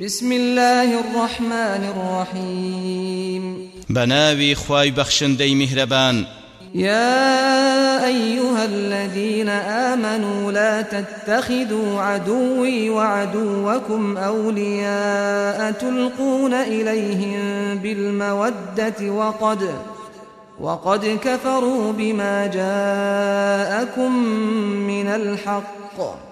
بسم الله الرحمن الرحيم. بناوي خواي بخشندي مهربان يا أيها الذين آمنوا لا تتخذوا عدوي وعدوكم أولياء تلقون إليهم بالمودة وقد وقد كفروا بما جاءكم من الحق.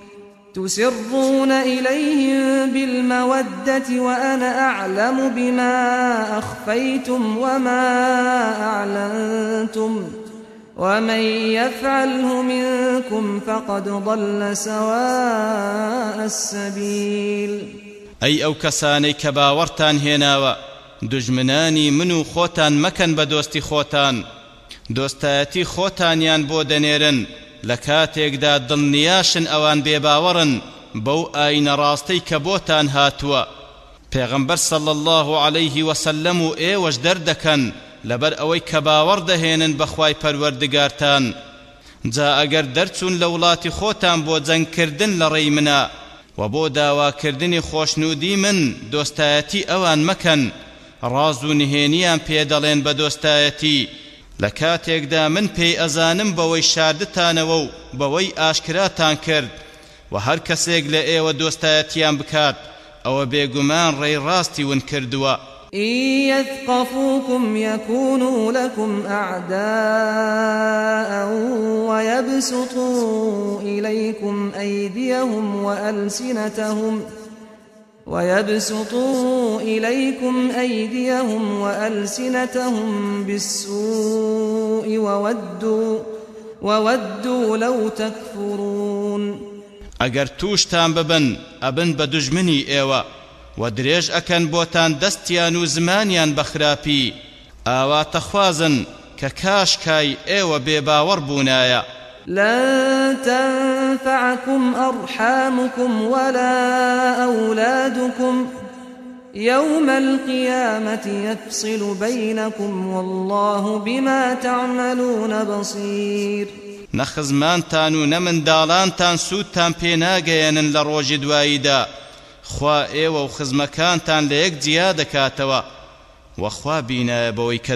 تسرون إليهم بالمودة وأنا أعلم بما أخفيتم وما أعلنتم ومن يفعله منكم فقد ضل سواء السبيل. أي أو كساني كباورتان هناوە دژمنانی من و خۆتان مەکەن بە دۆستی خۆتان دۆستایەتی خۆتانیان لە کاتێکدا دڵنیاشن ئەوان بێباوەڕن بەو ئاینە ڕاستەی کە بۆتان هاتووە. پێغەمبەر صەڵ الله عليه وسلم و ئێوەش دەردەکەن لەبەر ئەوەی کە باوەڕ دەهێنن بەخوای پەروەردگارتان. جا ئەگەر دەرچوون لە وڵاتی خۆتان بۆ جەنگکردن لە ڕێی منە و بۆ داواکردنی خۆشنودی من دۆستایەتی ئەوان مەکەن ڕاز و نهێنیان پێدەڵێن بە دۆستایەتی. لە کاتێکدا من پێی ئەزانم بەوەی شاردتانەوە و بەوەی ئاشکراتان کرد و هەر کەسێک لە ئێوە دۆستایەتیان بکات ئەوە بێگومان ڕێی ڕاستی ون کردووە. إن يثقفوكم يكونوا لكم أعداء ويبسطوا إليكم أيديهم وألسنتهم ويبسطوا إليكم أيديهم وألسنتهم بالسوء وودوا وودوا لو تكفرون. ئەگەر توشتان ببن ئەبن بە دژمنی ئێوە و درێژ ئەکەن بۆتان دەستیان و زمانیان بەخراپی ئاوا تەخوازن کە کاشکای ئێوە لن تنفعكم أرحامكم ولا أولادكم. يوم القيامة يفصل بينكم والله بما تعملون بصير. نەخزمانتان و نەمنداڵانتان سوودتان پێناگەیەنن لە ڕۆژی دواییدا. خوا ئێوە و خزمەکانتان لە یەک جیا دەکاتەوە وەخوا بینایە بەوەی کە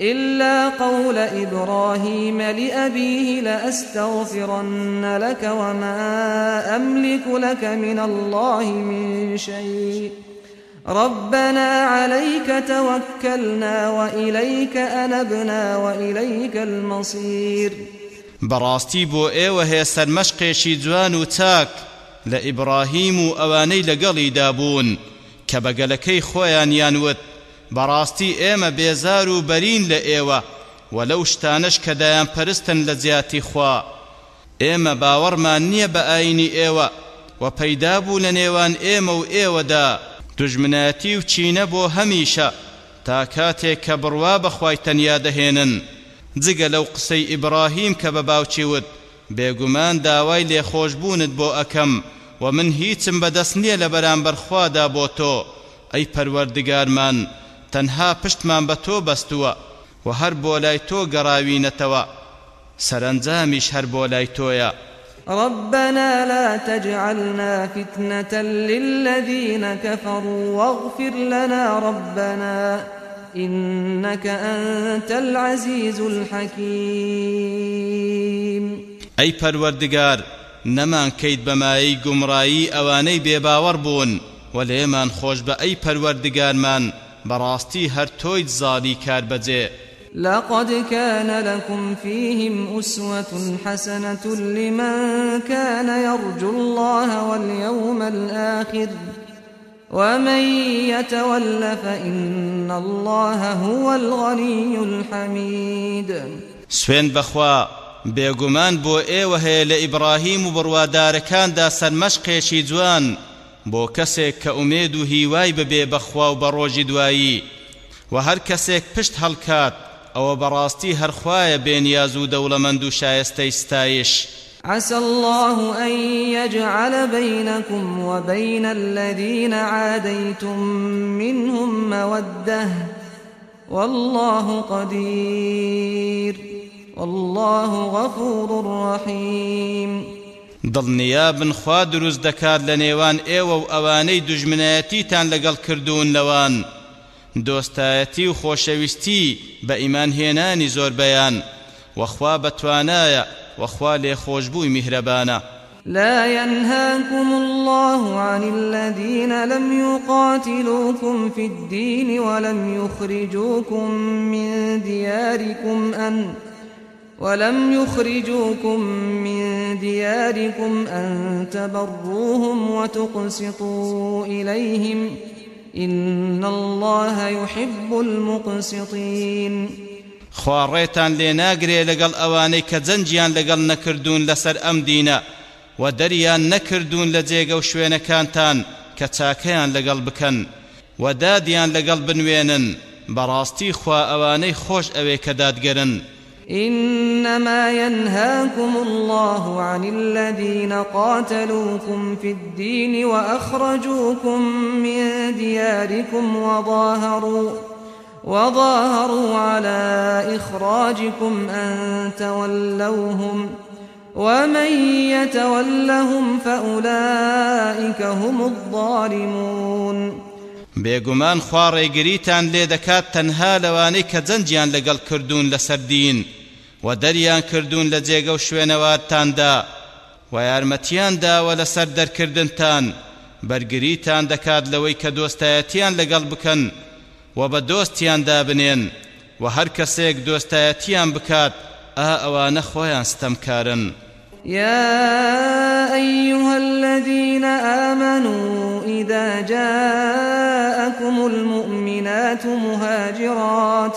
إلا قول إبراهيم لأبيه لأستغفرن لك وما أملك لك من الله من شيء. ربنا عليك توكلنا وإليك أنبنا وإليك المصير. بەڕاستی بۆ ئێوە هەیە سەرمەشقێکی جوان و چاک لە ئیبراهیم و ئەوانەی لەگەڵی دابوون براستي ايما بيزارو برين لأيوه ولو شتانش كدايان پرستن لزياتي خوا. ايما باورمان نيه بآيني ايوه وپيدابو لنيوان ايما و ايوه دا دجمناتي و چينه بو هميشه تا كاتي كبروا بخواي تنيا دهينن جگە لەو قسەی ئیبراهیم کە بە باوچیوت بێگومان داوای لێخۆشببوونت بۆ ئەەکەم و من هیچم بەدەست نییە لە بەرامبەرخوادا بۆ تۆ. ئەی پەروەردگارمان تەنها پشتمان بە تۆ بەستووە و هەر بۆ لای تۆ گەڕاوینەتەوە سەرنجامیش هەر بۆ لای تۆیە. ربنا لا تجعلنا فتنة للذين كفروا واغفر لنا ربنا إنك أنت العزيز الحكيم. أي پروردگار نەمان کەیت بەمایی گومڕایی ئەوانەی بێباوەڕ بوون و لێمان خۆش بە ئەی پەروەردگارمان بەڕاستی هەر کار بەجێ. لقد كان لكم فيهم أسوة حسنة لمن كان يرجو الله واليوم الآخر. ومن يتول فإن الله هو الغني الحميد. سوين بخوا بێگومان بۆ ئێوە هەیە لە ئیبراهیم و بڕوادارەکاندا سەرمەشقێکی جوان بۆ کەسێک کە ئومێد و هیوای ببێ بەخوا و ڕۆژی دوایی. و هەر کەسێک پشت هەڵکات ئەوە بەڕاستی هەرخوایە بێنیاز و دەوڵەمەند و شایستەی ستایش. عسى الله أن يجعل بينكم وبين الذين عاديتم منهم مودة. والله قدير. والله غفور رحيم. دڵنیابن خوا دروست دەکات لە نێوان ئێوە و ئەوانەی دژمنایەتیتان لەگەڵ کردوون لەوان. دۆستایەتی و خۆشەویستی بە ئیمان هێنانی زۆر بەیان. وەخوا بەتوانایە وەخوا لێ خۆشببووی میهرەبانە. لا ينهاكم الله عن الذين لم يقاتلوكم في الدين ولم يخرجوكم من دياركم أن ولم يخرجوكم من دياركم أن تبروهم وتقسطوا إليهم إن الله يحب المقسطين. خواڕێتان لێ ناگرێ لەگەڵ ئەوانەی کە جەنجیان لەگەڵ نەکردوون لەسەر ئەم دینە و دەریان نەکردوون لە جێگە و شوێنەکانتان کە بەڕاستی خوا خۆش ئەوێ کە دادگەرن إنما ينهاكم الله عن الذين قاتلوكم في الدين وأخرجوكم من دياركم وظاهروا وظاهروا على إخراجكم أن تولوهم ومن يتولهم فأولئك هم الظالمون. بێگومان خوا ڕێگریتان لێ دەکات تەنها لەوانەی لەگەڵ کردوون لەسەر دین. و دەریان کردوون لە جێگە و شوێنەواتاندا و یارمەتیان داوە لەسەر دەرکردنتان. بەرگریتان دەکات لەوەی کە دۆستایەتیان لەگەڵ بکەن و بە دۆستیاندا بنێن و هەر کەسێک دۆستایەتیان بکات ئا ئەوانە خۆیان ستەمکارن. يا أيها الذين آمنوا إذا جاءكم المؤمنات مهاجرات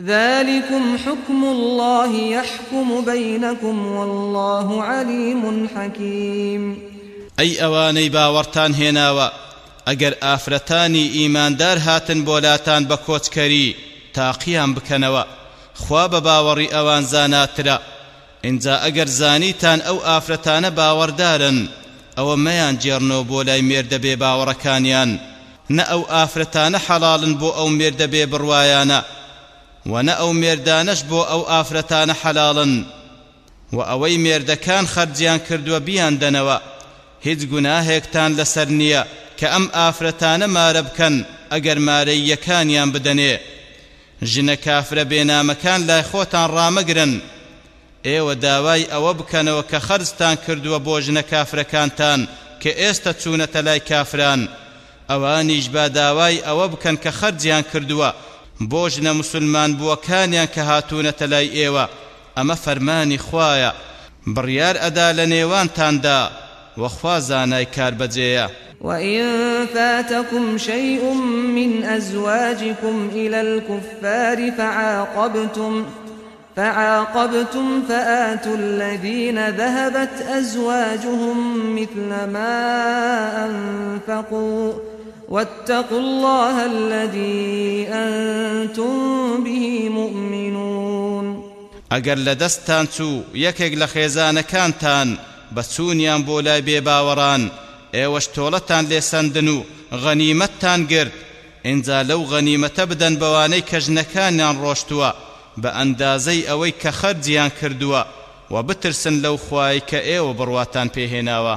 ذلكم حكم الله يحكم بينكم والله عليم حكيم. أي أواني باورتان هناوا ئەگەر ئافرەتانی ئیماندار هاتن بۆلاتان بە کۆچکەری تاقییان بکەنەوە خوا بە باوەڕی ئەوان زاناترە اینجا ئەگەر زانیتان ئەو ئافرەتانە باوەڕدارن ئەوە مەیان جێڕنەوە بۆ لای مێردە بێ باوەڕەکانیان نە ئەو ئافرەتانە حەڵاڵن بۆ ئەو و نە ئەو مێردانەش بۆ ئەو ئافرەتانە حەڵاڵن و ئەوەی مێردەکان خەرجیان کردووە بیان دەنەوە هیچ گوناهێکتان لەسەر نییە کە ئەم ئافرەتانە مارە بکەن ئەگەر مارەی یەکانیان بدەنێ. ژنە کافرە بێنامەکان لای خۆتان ڕامەگرن. ئێوە داوای ئەوە بکەنەوە کە خەرزتان کردووە بۆ ژنە کافرەکانتان کە ئێستا چوونەتە لای کافران. ئەوانیش با داوای ئەوە بکەن کە خەرجیان کردووە. بۆ ژنە مسلمان بووەکانیان کە هاتوونەتە لای ئێوە. ئەمە فەرمانی خوایە. بڕیار ئەدا لە نێوانتاندا وەخوا زانای کار بەجێیە وإن فاتكم شيء من أزواجكم إلى الكفار فعاقبتم فعاقبتم فآتوا الذين ذهبت أزواجهم مثل ما أنفقوا. واتقوا الله الذي أنتم به مؤمنون. ئەگەر لە دەستان چوو یەکێک لە خێزانەکانتان بە چوونیان بۆ لای بێباوەڕان ئێوەش تۆڵەتان لێسەندن و غەنیمەتتان گرت. ئینجا لەو غەنیمەتە بدەن بەوانەی کەژنەکانیان ڕۆشتووە بە ئەندازەی ئەوەی کە خەرجیان کردووە و بترسن لەو خوای کە ئێوە بڕواتان پێهێناوە.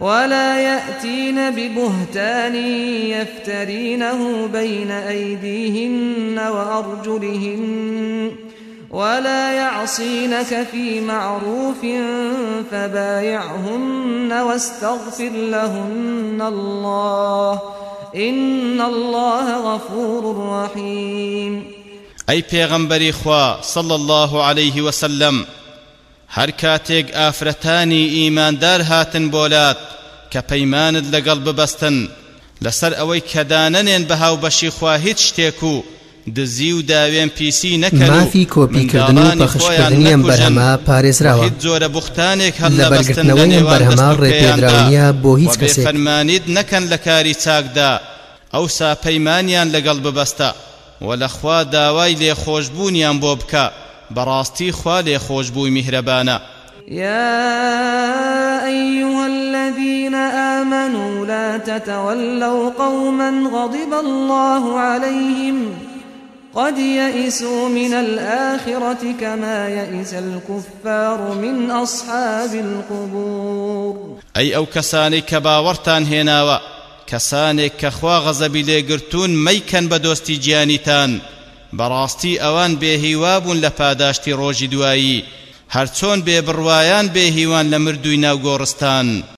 ولا يأتين ببهتان يفترينه بين أيديهن وأرجلهن ولا يعصينك في معروف فبايعهن واستغفر لهن الله. إن الله غفور رحيم. أي پیغمبری خوا صلى الله عليه وسلم هەر کاتێک ئافرەتانی ئیماندار هاتن بۆلات کە پەیمانت لەگەڵ ببەستن. لەسەر ئەوەی کەدانەنێن بە هاوبەشی خوا هیچ شتێک و دزی و داوێن پیسی نەکەن مافی کۆپیکردن و پەخشکردنیان بەرهەما پارێزراوە. هیچ جۆرە بوختانێک هەل لە بەرگرتنەوەی بەرهەما ڕێپێدراونیە بۆ هیچ کەسێک. فەرمانیت نەکەن لە کاری چاکدا. ئەوسا پەیمانیان لەگەڵ ببەستە. و لەخوا داوای لێخۆشببوونیان بۆ بکە. براستي خوالي خوش بوي مهربانا. يا أيها الذين آمنوا لا تتولوا قوما غضب الله عليهم قد يئسوا من الآخرة كما يئس الكفار من أصحاب القبور. أي أو كساني كباورتان هناوا كساني كخوا غزبي ليقرتون ميكن بدوستي جيانيتان. براستي اوان بهیوابون لپاداشتی روج دوایی هرچون ببروایان بهیوان لمردوی ناو گورستان